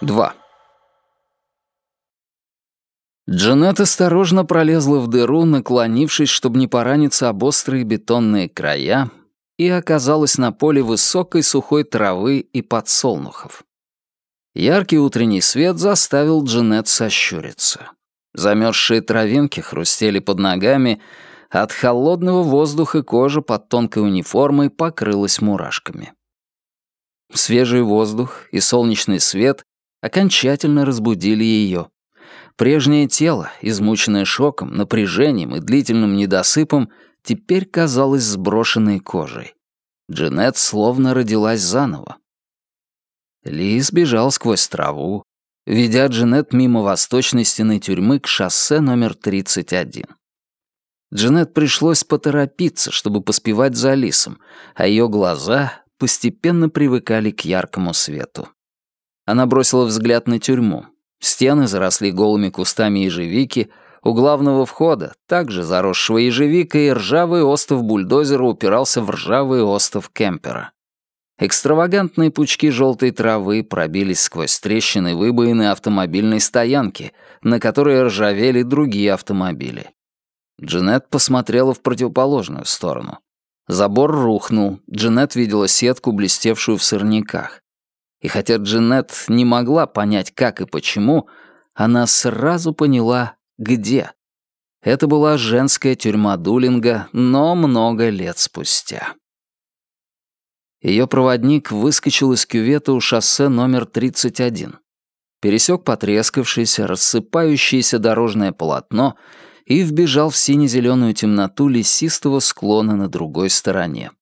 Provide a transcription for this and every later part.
2. Джанет осторожно пролезла в дыру, наклонившись, чтобы не пораниться об острые бетонные края, и оказалась на поле высокой сухой травы и подсолнухов. Яркий утренний свет заставил Джанет сощуриться. Замерзшие травинки хрустели под ногами, от холодного воздуха кожа под тонкой униформой покрылась мурашками. Свежий воздух и солнечный свет окончательно разбудили ее. Прежнее тело, измученное шоком, напряжением и длительным недосыпом, теперь казалось сброшенной кожей. Джанет словно родилась заново. Ли сбежал сквозь траву, ведя Джанет мимо восточной стены тюрьмы к шоссе номер 31. Джанет пришлось поторопиться, чтобы поспевать за Лисом, а ее глаза постепенно привыкали к яркому свету. Она бросила взгляд на тюрьму. Стены заросли голыми кустами ежевики, у главного входа, также заросшего ежевикой, ржавый остов бульдозера упирался в ржавый остов кемпера. Экстравагантные пучки желтой травы пробились сквозь трещины выбоины автомобильной стоянки, на которой ржавели другие автомобили. Джанет посмотрела в противоположную сторону. Забор рухнул, Джанет видела сетку, блестевшую в сорняках. И хотя Джанет не могла понять, как и почему, она сразу поняла, где. Это была женская тюрьма Дулинга, но много лет спустя. Ее проводник выскочил из кювета у шоссе номер 31. Пересек потрескавшееся, рассыпающееся дорожное полотно и вбежал в сине-зеленую темноту лесистого склона на другой стороне.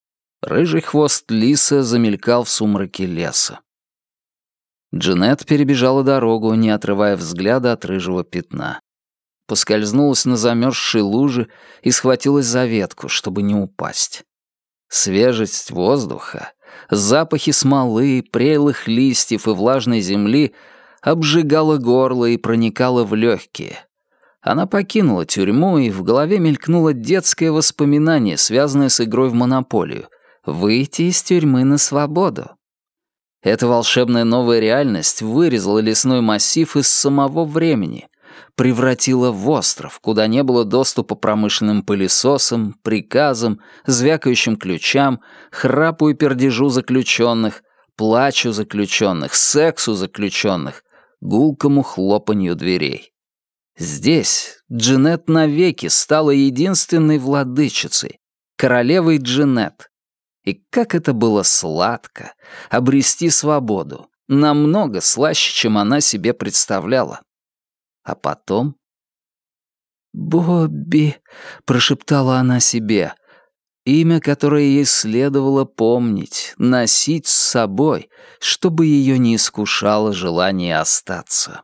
Рыжий хвост лиса замелькал в сумраке леса. Джанет перебежала дорогу, не отрывая взгляда от рыжего пятна. Поскользнулась на замерзшей луже и схватилась за ветку, чтобы не упасть. Свежесть воздуха, запахи смолы, прелых листьев и влажной земли обжигала горло и проникала в легкие. Она покинула тюрьму, и в голове мелькнуло детское воспоминание, связанное с игрой в монополию — выйти из тюрьмы на свободу. Эта волшебная новая реальность вырезала лесной массив из самого времени, превратила в остров, куда не было доступа промышленным пылесосам, приказам, звякающим ключам, храпу и пердежу заключенных, плачу заключенных, сексу заключенных, гулкому хлопанью дверей. Здесь Джинет навеки стала единственной владычицей, королевой Джинет, и как это было сладко — обрести свободу, намного слаще, чем она себе представляла. А потом... «Бобби», — прошептала она себе, имя, которое ей следовало помнить, носить с собой, чтобы ее не искушало желание остаться.